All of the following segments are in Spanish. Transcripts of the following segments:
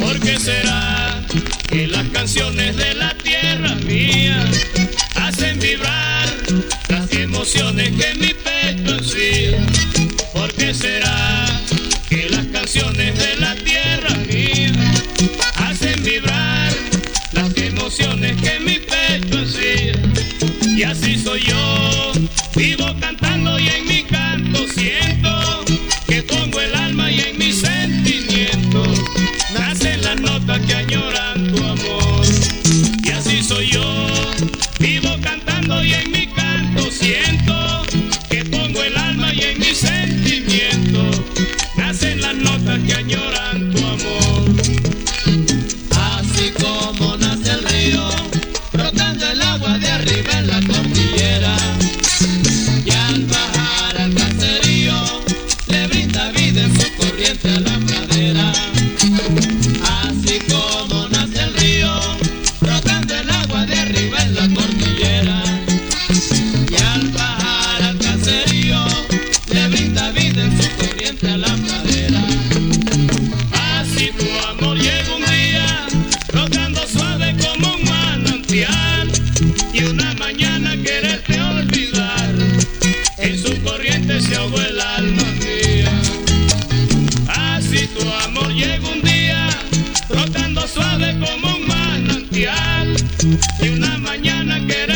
¿Por qué será que las canciones de la tierra mía hacen vibrar las emociones que mi pecho ansía? ¿Por qué será que las canciones de la tierra mía hacen vibrar las emociones que mi pecho ansía? Y así soy yo, vivo y una mañana que era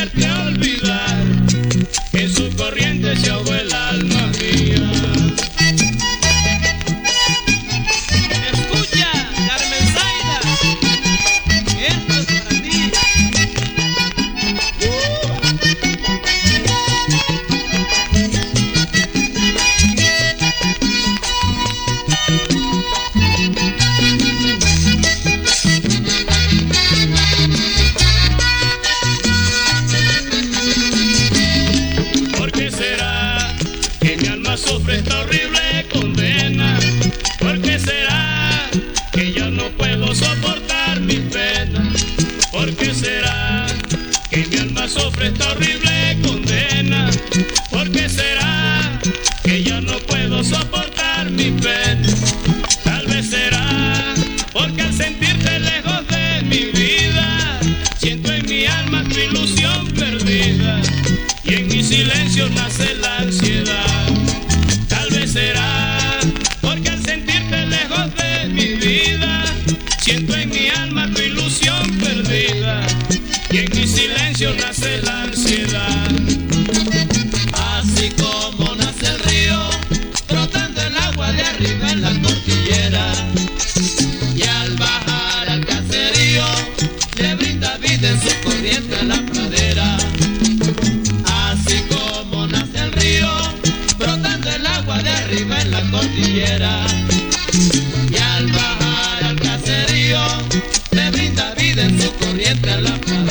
no soporto. y en mi silencio nace la ansiedad. Así como nace el río, brotando el agua de arriba en la cordillera. Y al bajar al caserío, le brinda vida en su corriente a la pradera. Así como nace el río, brotando el agua de arriba en la cordillera. Y al bajar al caserío, le brinda vida en su corriente a la pradera.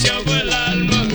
preciado el alma.